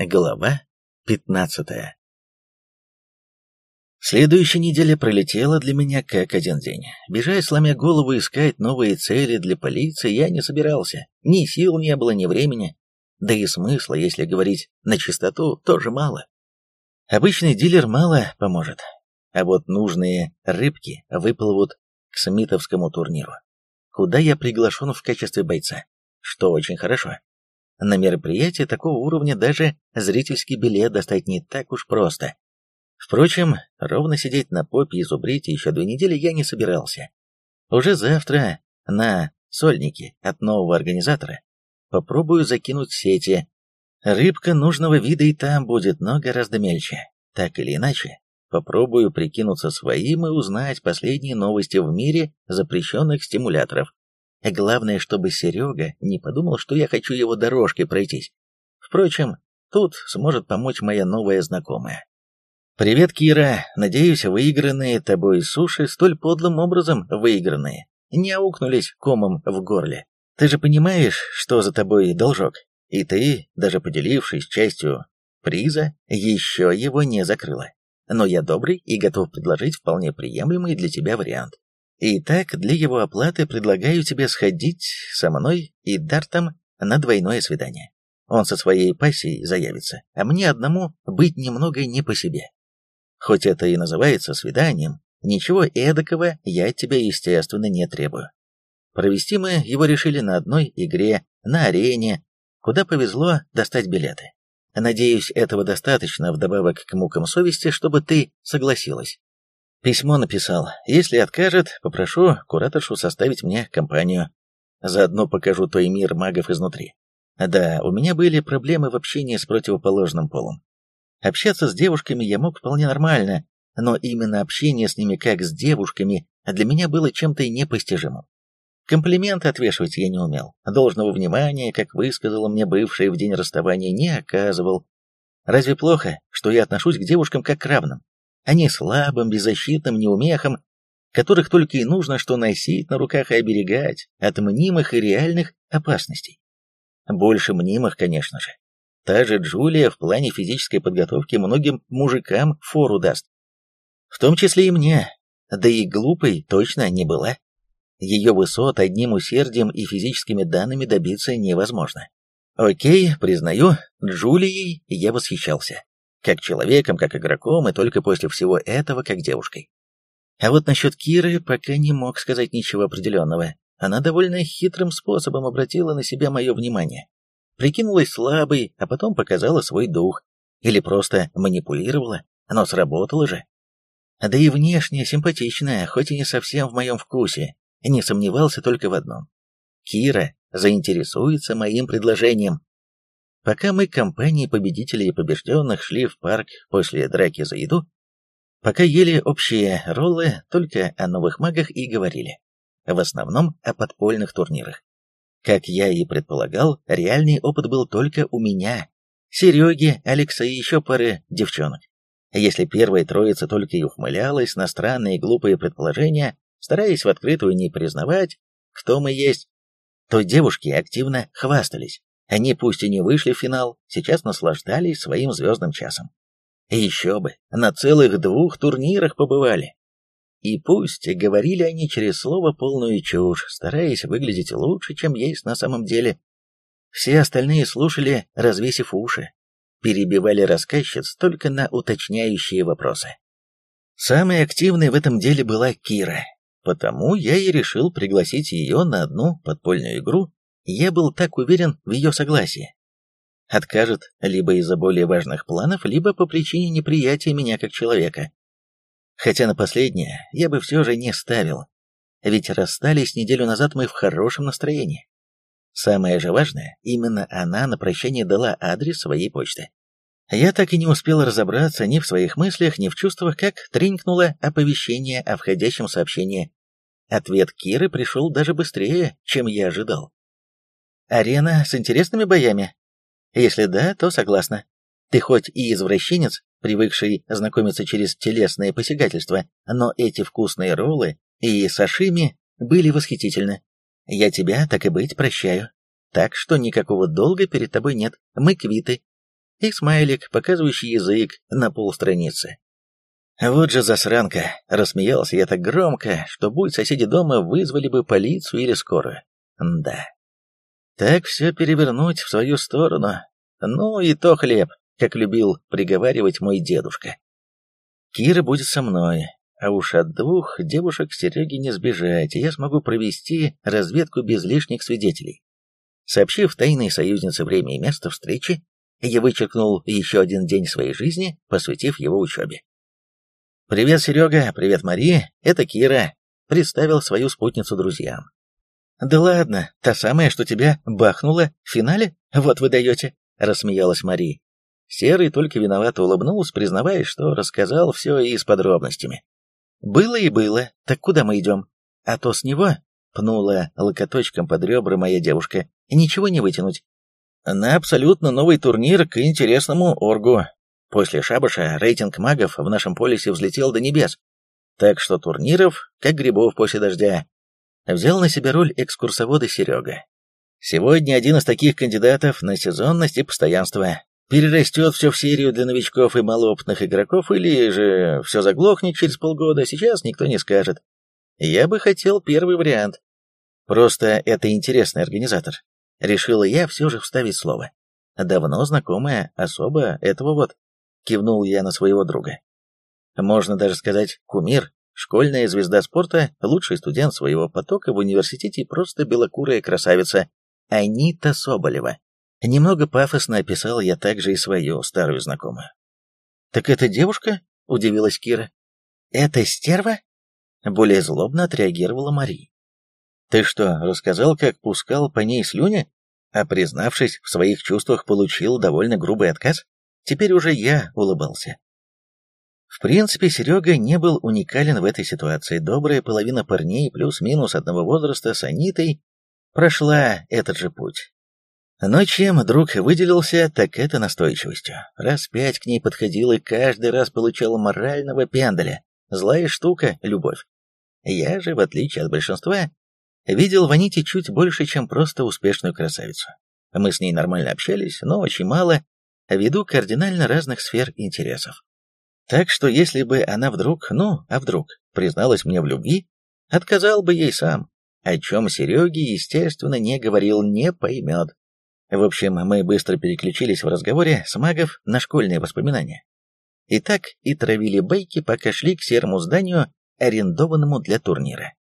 Глава 15 Следующая неделя пролетела для меня как один день. Бежать, сломя голову, искать новые цели для полиции я не собирался. Ни сил не было, ни времени. Да и смысла, если говорить на чистоту, тоже мало. Обычный дилер мало поможет. А вот нужные рыбки выплывут к Смитовскому турниру, куда я приглашен в качестве бойца, что очень хорошо. На мероприятие такого уровня даже зрительский билет достать не так уж просто. Впрочем, ровно сидеть на попе и зубрить еще две недели я не собирался. Уже завтра на сольнике от нового организатора попробую закинуть сети. Рыбка нужного вида и там будет, но гораздо мельче. Так или иначе, попробую прикинуться своим и узнать последние новости в мире запрещенных стимуляторов. Главное, чтобы Серега не подумал, что я хочу его дорожкой пройтись. Впрочем, тут сможет помочь моя новая знакомая. «Привет, Кира. Надеюсь, выигранные тобой суши столь подлым образом выигранные. Не аукнулись комом в горле. Ты же понимаешь, что за тобой должок. И ты, даже поделившись частью приза, еще его не закрыла. Но я добрый и готов предложить вполне приемлемый для тебя вариант. Итак, для его оплаты предлагаю тебе сходить со мной и Дартом на двойное свидание. Он со своей пассией заявится, а мне одному быть немного не по себе. Хоть это и называется свиданием, ничего эдакого я от тебя, естественно, не требую. Провести мы его решили на одной игре, на арене, куда повезло достать билеты. Надеюсь, этого достаточно вдобавок к мукам совести, чтобы ты согласилась. Письмо написал. Если откажет, попрошу кураторшу составить мне компанию. Заодно покажу той мир магов изнутри. Да, у меня были проблемы в общении с противоположным полом. Общаться с девушками я мог вполне нормально, но именно общение с ними как с девушками для меня было чем-то непостижимым. Комплименты отвешивать я не умел. Должного внимания, как высказала мне бывшая в день расставания, не оказывал. Разве плохо, что я отношусь к девушкам как к равным? А не слабым, беззащитным неумехам, которых только и нужно что носить на руках и оберегать от мнимых и реальных опасностей. Больше мнимых, конечно же. Та же Джулия в плане физической подготовки многим мужикам фору даст. В том числе и мне, да и глупой точно не была. Ее высот одним усердием и физическими данными добиться невозможно. Окей, признаю, Джулией я восхищался. Как человеком, как игроком, и только после всего этого как девушкой. А вот насчет Киры пока не мог сказать ничего определенного. Она довольно хитрым способом обратила на себя мое внимание. Прикинулась слабой, а потом показала свой дух. Или просто манипулировала, но сработало же. Да и внешне симпатичная, хоть и не совсем в моем вкусе. Не сомневался только в одном. Кира заинтересуется моим предложением. Пока мы, компанией победителей и побежденных, шли в парк после драки за еду, пока ели общие роллы, только о новых магах и говорили. В основном о подпольных турнирах. Как я и предполагал, реальный опыт был только у меня, Сереги, Алекса и еще пары девчонок. Если первая троица только и ухмылялась на странные глупые предположения, стараясь в открытую не признавать, кто мы есть, то девушки активно хвастались. Они пусть и не вышли в финал, сейчас наслаждались своим звездным часом. Еще бы, на целых двух турнирах побывали. И пусть говорили они через слово полную чушь, стараясь выглядеть лучше, чем есть на самом деле. Все остальные слушали, развесив уши, перебивали рассказчиц только на уточняющие вопросы. Самой активной в этом деле была Кира, потому я и решил пригласить ее на одну подпольную игру я был так уверен в ее согласии. Откажет либо из-за более важных планов, либо по причине неприятия меня как человека. Хотя на последнее я бы все же не ставил, ведь расстались неделю назад мы в хорошем настроении. Самое же важное, именно она на прощание дала адрес своей почты. Я так и не успел разобраться ни в своих мыслях, ни в чувствах, как тренькнуло оповещение о входящем сообщении. Ответ Киры пришел даже быстрее, чем я ожидал. Арена с интересными боями? Если да, то согласна. Ты хоть и извращенец, привыкший знакомиться через телесное посягательство, но эти вкусные роллы и сашими были восхитительны. Я тебя, так и быть, прощаю. Так что никакого долга перед тобой нет, мы квиты. и смайлик, показывающий язык на полстраницы. Вот же засранка, рассмеялся я так громко, что будь соседи дома, вызвали бы полицию или скорую. Да. Так все перевернуть в свою сторону. Ну и то хлеб, как любил приговаривать мой дедушка. Кира будет со мной, а уж от двух девушек Сереги не сбежать, и я смогу провести разведку без лишних свидетелей. Сообщив тайной союзнице время и место встречи, я вычеркнул еще один день своей жизни, посвятив его учебе. «Привет, Серега, привет, Мария, это Кира», — представил свою спутницу друзьям. «Да ладно, та самая, что тебя бахнула в финале? Вот вы даете», — рассмеялась Мария. Серый только виновато улыбнулся, признавая, что рассказал все и с подробностями. «Было и было, так куда мы идем? А то с него», — пнула локоточком под ребра моя девушка, — «ничего не вытянуть». «На абсолютно новый турнир к интересному оргу», После шабаша рейтинг магов в нашем полисе взлетел до небес, так что турниров, как грибов после дождя. Взял на себя роль экскурсовода Серега. Сегодня один из таких кандидатов на сезонность и постоянство. Перерастет все в серию для новичков и малоопытных игроков, или же все заглохнет через полгода, сейчас никто не скажет. Я бы хотел первый вариант. Просто это интересный организатор. Решила я все же вставить слово. Давно знакомая особа этого вот кивнул я на своего друга. Можно даже сказать кумир, школьная звезда спорта, лучший студент своего потока в университете просто белокурая красавица Анита Соболева. Немного пафосно описал я также и свою старую знакомую. «Так это девушка?» — удивилась Кира. «Это стерва?» — более злобно отреагировала Мария. «Ты что, рассказал, как пускал по ней слюни, а признавшись в своих чувствах, получил довольно грубый отказ?» Теперь уже я улыбался. В принципе, Серега не был уникален в этой ситуации. Добрая половина парней плюс-минус одного возраста с Анитой прошла этот же путь. Но чем друг выделился, так это настойчивостью. Раз пять к ней подходил и каждый раз получал морального пендаля. Злая штука — любовь. Я же, в отличие от большинства, видел в Аните чуть больше, чем просто успешную красавицу. Мы с ней нормально общались, но очень мало, ввиду кардинально разных сфер интересов. Так что если бы она вдруг, ну, а вдруг, призналась мне в любви, отказал бы ей сам, о чем Сереге, естественно, не говорил, не поймет. В общем, мы быстро переключились в разговоре с магов на школьные воспоминания. И так и травили байки, пока шли к серому зданию, арендованному для турнира.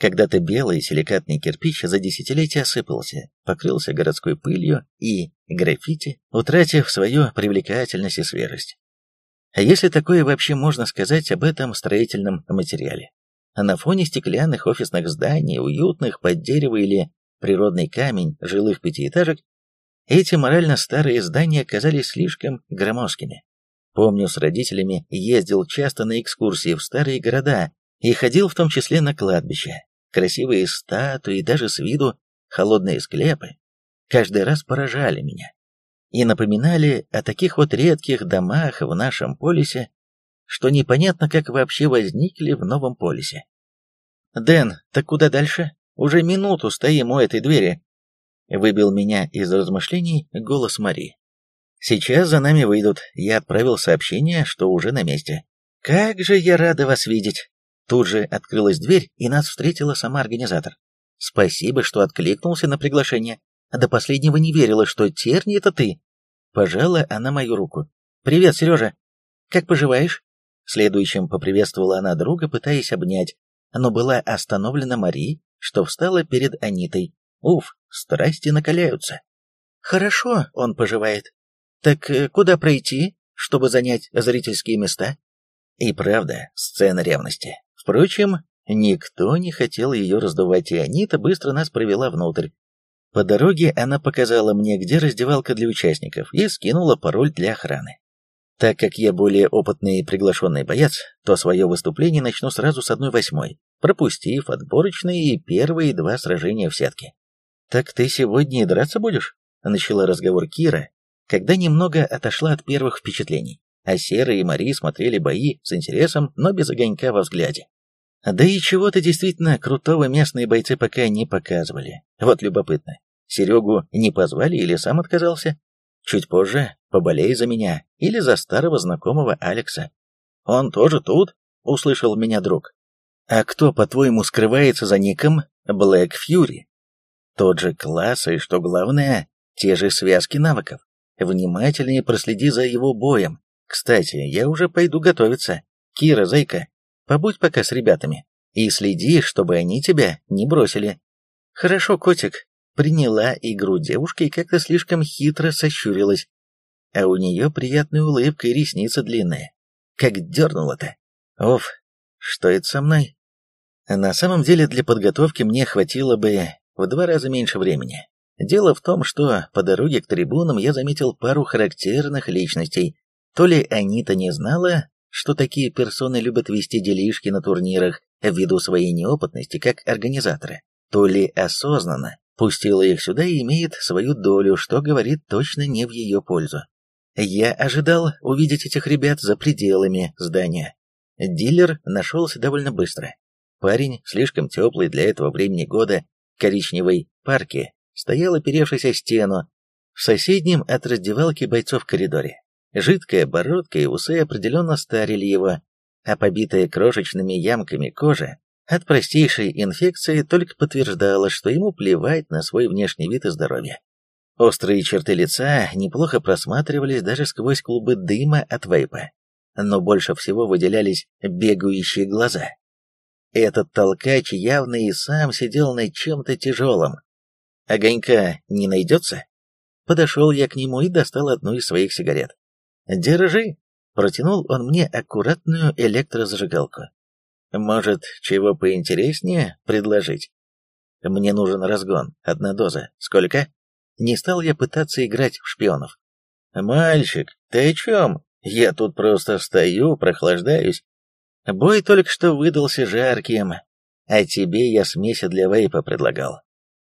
Когда-то белый силикатный кирпич за десятилетия осыпался, покрылся городской пылью и граффити, утратив свою привлекательность и свежесть. А если такое вообще можно сказать об этом строительном материале? На фоне стеклянных офисных зданий, уютных под дерево или природный камень жилых пятиэтажек, эти морально старые здания казались слишком громоздкими. Помню, с родителями ездил часто на экскурсии в старые города и ходил в том числе на кладбище, красивые статуи, даже с виду холодные склепы, каждый раз поражали меня и напоминали о таких вот редких домах в нашем полисе, что непонятно, как вообще возникли в новом полисе. «Дэн, так куда дальше? Уже минуту стоим у этой двери», — выбил меня из размышлений голос Мари. «Сейчас за нами выйдут. Я отправил сообщение, что уже на месте. Как же я рада вас видеть!» Тут же открылась дверь, и нас встретила сама организатор. Спасибо, что откликнулся на приглашение. До последнего не верила, что Терни — это ты. Пожала она мою руку. «Привет, Сережа. Как поживаешь?» Следующим поприветствовала она друга, пытаясь обнять, но была остановлена Мари, что встала перед Анитой. Уф, страсти накаляются. «Хорошо он поживает. Так э, куда пройти, чтобы занять зрительские места?» И правда, сцена ревности. Впрочем, никто не хотел ее раздувать, и Анита быстро нас провела внутрь. По дороге она показала мне, где раздевалка для участников, и скинула пароль для охраны. Так как я более опытный и приглашенный боец, то свое выступление начну сразу с одной восьмой, пропустив отборочные и первые два сражения в сетке. «Так ты сегодня и драться будешь?» — начала разговор Кира, когда немного отошла от первых впечатлений а Серый и Мари смотрели бои с интересом, но без огонька во взгляде. Да и чего-то действительно крутого местные бойцы пока не показывали. Вот любопытно, Серегу не позвали или сам отказался? Чуть позже поболей за меня или за старого знакомого Алекса. Он тоже тут? Услышал меня друг. А кто, по-твоему, скрывается за ником Black Fury? Тот же класс и, что главное, те же связки навыков. Внимательнее проследи за его боем. Кстати, я уже пойду готовиться. Кира, зайка, побудь пока с ребятами и следи, чтобы они тебя не бросили. Хорошо, котик. Приняла игру девушка и как-то слишком хитро сощурилась. А у нее приятная улыбка и ресница длинная. Как дернула-то. Оф, что это со мной? На самом деле для подготовки мне хватило бы в два раза меньше времени. Дело в том, что по дороге к трибунам я заметил пару характерных личностей. То ли Анита не знала, что такие персоны любят вести делишки на турнирах ввиду своей неопытности как организатора, то ли осознанно пустила их сюда и имеет свою долю, что говорит точно не в ее пользу. Я ожидал увидеть этих ребят за пределами здания. Дилер нашелся довольно быстро. Парень, слишком теплый для этого времени года, коричневой парке, стоял оперевшись о стену, в соседнем от раздевалки бойцов коридоре. Жидкая бородка и усы определенно старили его, а побитая крошечными ямками кожа от простейшей инфекции только подтверждала, что ему плевать на свой внешний вид и здоровье. Острые черты лица неплохо просматривались даже сквозь клубы дыма от вейпа, но больше всего выделялись бегающие глаза. Этот толкач явно и сам сидел над чем-то тяжелым. Огонька не найдется? Подошел я к нему и достал одну из своих сигарет. «Держи!» — протянул он мне аккуратную электрозажигалку. «Может, чего поинтереснее предложить?» «Мне нужен разгон, одна доза. Сколько?» Не стал я пытаться играть в шпионов. «Мальчик, ты о чем? Я тут просто стою, прохлаждаюсь. Бой только что выдался жарким, а тебе я смеси для вейпа предлагал».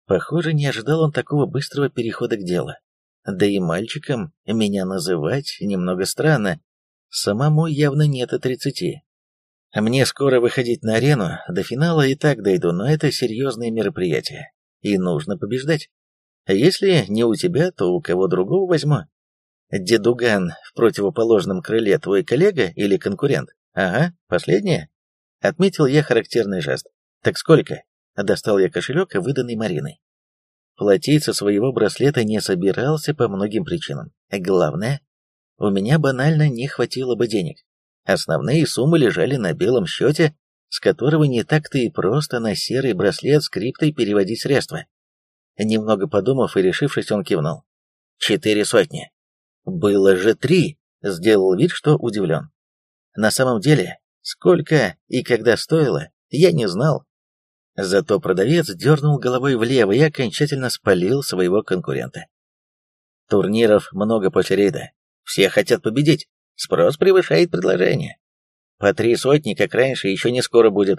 Похоже, не ожидал он такого быстрого перехода к делу. Да и мальчиком меня называть немного странно. Самому явно нет и тридцати. Мне скоро выходить на арену, до финала и так дойду, но это серьезное мероприятие, и нужно побеждать. Если не у тебя, то у кого другого возьму. Дедуган в противоположном крыле твой коллега или конкурент? Ага, последнее. Отметил я характерный жест. Так сколько? Достал я кошелек, выданный Мариной. Платить со своего браслета не собирался по многим причинам. Главное, у меня банально не хватило бы денег. Основные суммы лежали на белом счете, с которого не так-то и просто на серый браслет с криптой переводить средства. Немного подумав и решившись, он кивнул. «Четыре сотни». «Было же три», — сделал вид, что удивлен. На самом деле, сколько и когда стоило, я не знал, Зато продавец дернул головой влево и окончательно спалил своего конкурента. Турниров много после рейда. Все хотят победить. Спрос превышает предложение. По три сотни, как раньше, еще не скоро будет.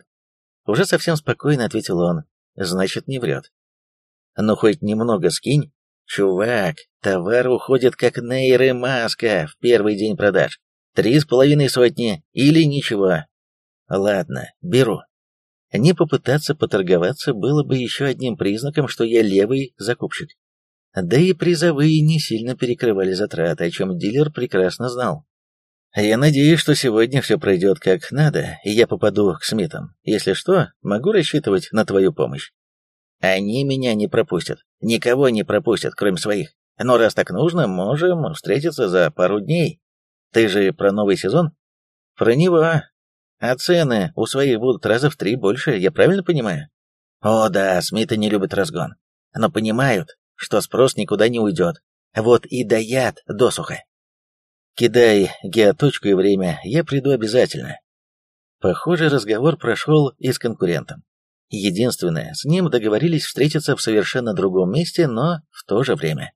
Уже совсем спокойно ответил он. Значит, не врет. Ну, хоть немного скинь. Чувак, товар уходит как нейромаска в первый день продаж. Три с половиной сотни или ничего. Ладно, беру. Не попытаться поторговаться было бы еще одним признаком, что я левый закупщик. Да и призовые не сильно перекрывали затраты, о чем дилер прекрасно знал. Я надеюсь, что сегодня все пройдет как надо, и я попаду к Смитам. Если что, могу рассчитывать на твою помощь. Они меня не пропустят. Никого не пропустят, кроме своих. Но раз так нужно, можем встретиться за пару дней. Ты же про новый сезон? Про него. А цены у своих будут раза в три больше, я правильно понимаю? О да, Смиты не любят разгон. Но понимают, что спрос никуда не уйдет. Вот и даят досуха. Кидай геоточку и время, я приду обязательно. Похоже, разговор прошел и с конкурентом. Единственное, с ним договорились встретиться в совершенно другом месте, но в то же время.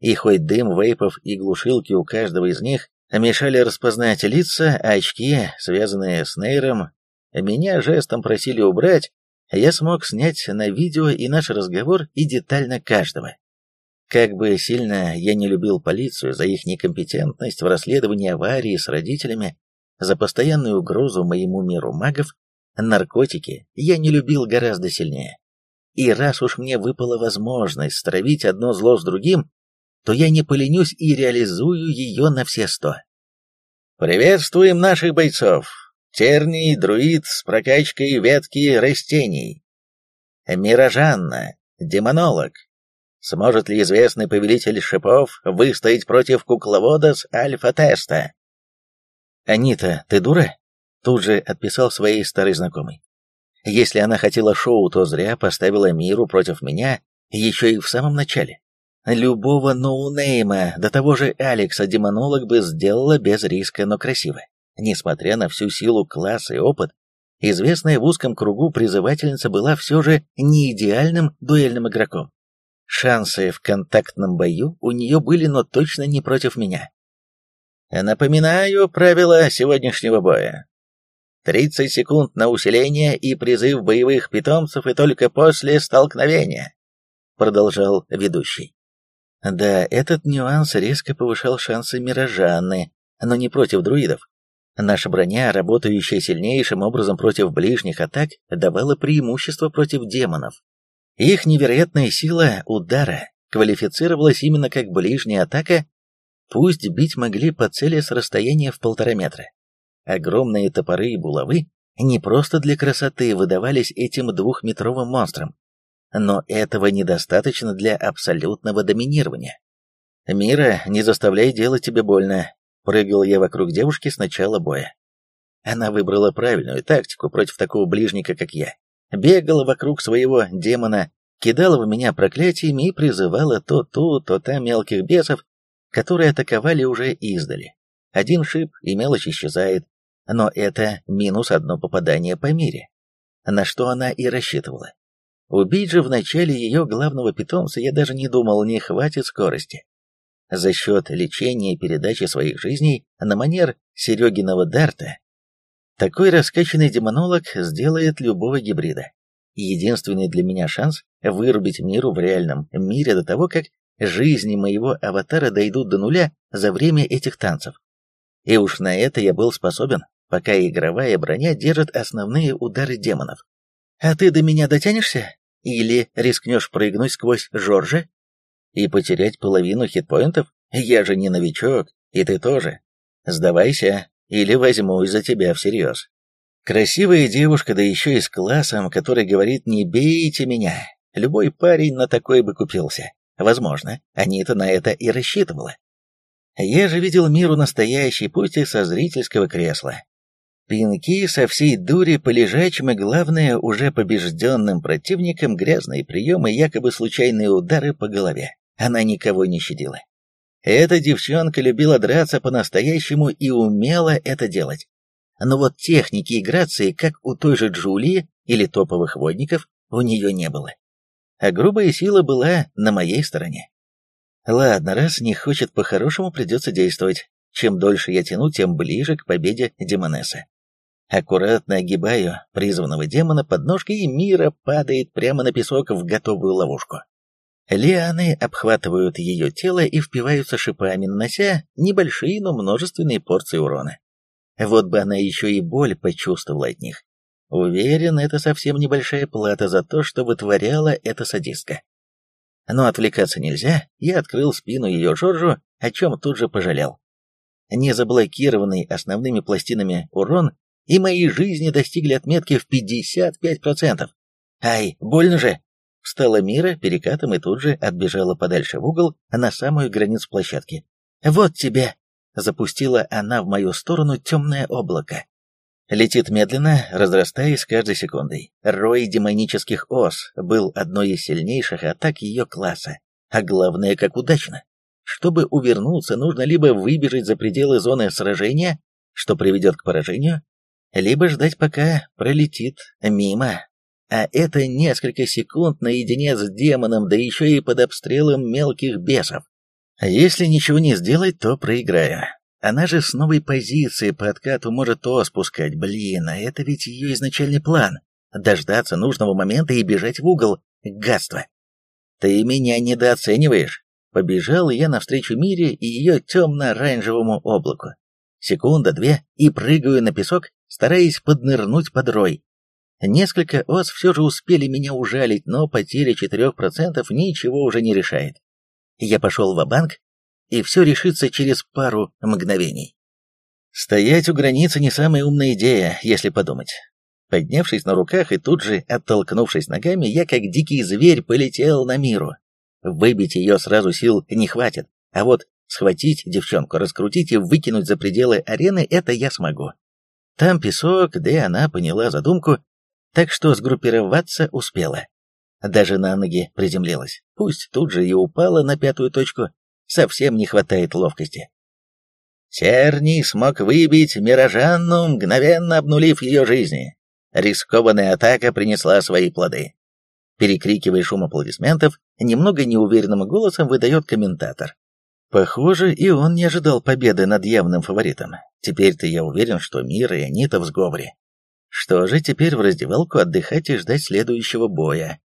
И хоть дым вейпов и глушилки у каждого из них мешали распознать лица, а очки, связанные с нейром, меня жестом просили убрать, я смог снять на видео и наш разговор, и детально каждого. Как бы сильно я не любил полицию за их некомпетентность в расследовании аварии с родителями, за постоянную угрозу моему миру магов, наркотики я не любил гораздо сильнее. И раз уж мне выпала возможность стравить одно зло с другим, то я не поленюсь и реализую ее на все сто. Приветствуем наших бойцов. Терний, друид с прокачкой ветки растений. Мирожанна, демонолог. Сможет ли известный повелитель шипов выстоять против кукловода с альфа-теста? «Анита, ты дура?» Тут же отписал своей старой знакомой. Если она хотела шоу, то зря поставила миру против меня еще и в самом начале. Любого ноунейма, до того же Алекса, демонолог бы сделала без риска, но красиво. Несмотря на всю силу класса и опыт, известная в узком кругу призывательница была все же не идеальным дуэльным игроком. Шансы в контактном бою у нее были, но точно не против меня. Напоминаю правила сегодняшнего боя. 30 секунд на усиление и призыв боевых питомцев, и только после столкновения, продолжал ведущий. Да, этот нюанс резко повышал шансы Мирожанны, но не против друидов. Наша броня, работающая сильнейшим образом против ближних атак, давала преимущество против демонов. Их невероятная сила удара квалифицировалась именно как ближняя атака, пусть бить могли по цели с расстояния в полтора метра. Огромные топоры и булавы не просто для красоты выдавались этим двухметровым монстрам, но этого недостаточно для абсолютного доминирования. «Мира, не заставляй делать тебе больно», — прыгал я вокруг девушки с начала боя. Она выбрала правильную тактику против такого ближника, как я. Бегала вокруг своего демона, кидала в меня проклятиями и призывала то ту, то та мелких бесов, которые атаковали уже издали. Один шип, и мелочь исчезает, но это минус одно попадание по мире, на что она и рассчитывала. Убить же в начале ее главного питомца я даже не думал, не хватит скорости. За счет лечения и передачи своих жизней на манер Серегиного Дарта, такой раскачанный демонолог сделает любого гибрида. Единственный для меня шанс вырубить миру в реальном мире до того, как жизни моего аватара дойдут до нуля за время этих танцев. И уж на это я был способен, пока игровая броня держит основные удары демонов. «А ты до меня дотянешься? Или рискнешь прыгнуть сквозь Жоржа и потерять половину хитпоинтов? Я же не новичок, и ты тоже. Сдавайся, или возьмусь за тебя всерьез». Красивая девушка, да еще и с классом, который говорит «не бейте меня». Любой парень на такой бы купился. Возможно, Анита на это и рассчитывала. Я же видел миру настоящий, путь и со зрительского кресла. Пинки со всей дури по лежачим и, главное, уже побежденным противникам грязные приемы, якобы случайные удары по голове. Она никого не щадила. Эта девчонка любила драться по-настоящему и умела это делать. Но вот техники и грации, как у той же Джулии или топовых водников, у нее не было. А грубая сила была на моей стороне. Ладно, раз не хочет по-хорошему, придется действовать. Чем дольше я тяну, тем ближе к победе Демонесса. Аккуратно огибаю призванного демона под ножкой, и Мира падает прямо на песок в готовую ловушку. Лианы обхватывают ее тело и впиваются шипами, нанося небольшие, но множественные порции урона. Вот бы она еще и боль почувствовала от них. Уверен, это совсем небольшая плата за то, что вытворяла эта садистка. Но отвлекаться нельзя, я открыл спину ее Жоржу, о чем тут же пожалел. Незаблокированный основными пластинами урон и мои жизни достигли отметки в 55%. Ай, больно же! Встала Мира перекатом и тут же отбежала подальше в угол на самую границу площадки. «Вот тебе!» — запустила она в мою сторону темное облако. Летит медленно, разрастаясь с каждой секундой. Рой демонических ос был одной из сильнейших атак ее класса. А главное, как удачно. Чтобы увернуться, нужно либо выбежать за пределы зоны сражения, что приведет к поражению, либо ждать, пока пролетит мимо. А это несколько секунд наедине с демоном, да еще и под обстрелом мелких бесов. Если ничего не сделать, то проиграю. Она же с новой позиции по откату может то спускать. Блин, а это ведь ее изначальный план. Дождаться нужного момента и бежать в угол. Гадство. Ты меня недооцениваешь. Побежал я навстречу Мире и ее темно-оранжевому облаку. Секунда-две и прыгаю на песок, стараясь поднырнуть под рой. Несколько ос все же успели меня ужалить, но потеря 4% ничего уже не решает. Я пошел в банк и все решится через пару мгновений. Стоять у границы не самая умная идея, если подумать. Поднявшись на руках и тут же оттолкнувшись ногами, я как дикий зверь полетел на миру. Выбить ее сразу сил не хватит, а вот схватить девчонку, раскрутить и выкинуть за пределы арены — это я смогу. Там песок, да и она поняла задумку, так что сгруппироваться успела. Даже на ноги приземлилась, пусть тут же и упала на пятую точку, совсем не хватает ловкости. Серний смог выбить Мирожанну, мгновенно обнулив ее жизни. Рискованная атака принесла свои плоды. Перекрикивая шум аплодисментов, немного неуверенным голосом выдает комментатор. Похоже, и он не ожидал победы над явным фаворитом. Теперь-то я уверен, что Мира и Анита в сговоре. Что же, теперь в раздевалку отдыхать и ждать следующего боя.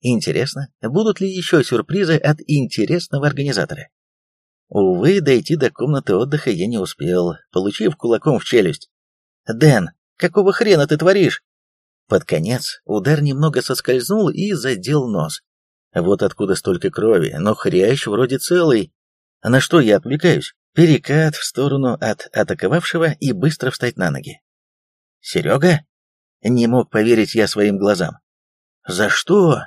Интересно, будут ли еще сюрпризы от интересного организатора? Увы, дойти до комнаты отдыха я не успел, получив кулаком в челюсть. «Дэн, какого хрена ты творишь?» Под конец удар немного соскользнул и задел нос. Вот откуда столько крови, но хрящ вроде целый. А на что я отвлекаюсь? Перекат в сторону от атаковавшего и быстро встать на ноги. «Серега?» Не мог поверить я своим глазам. «За что?»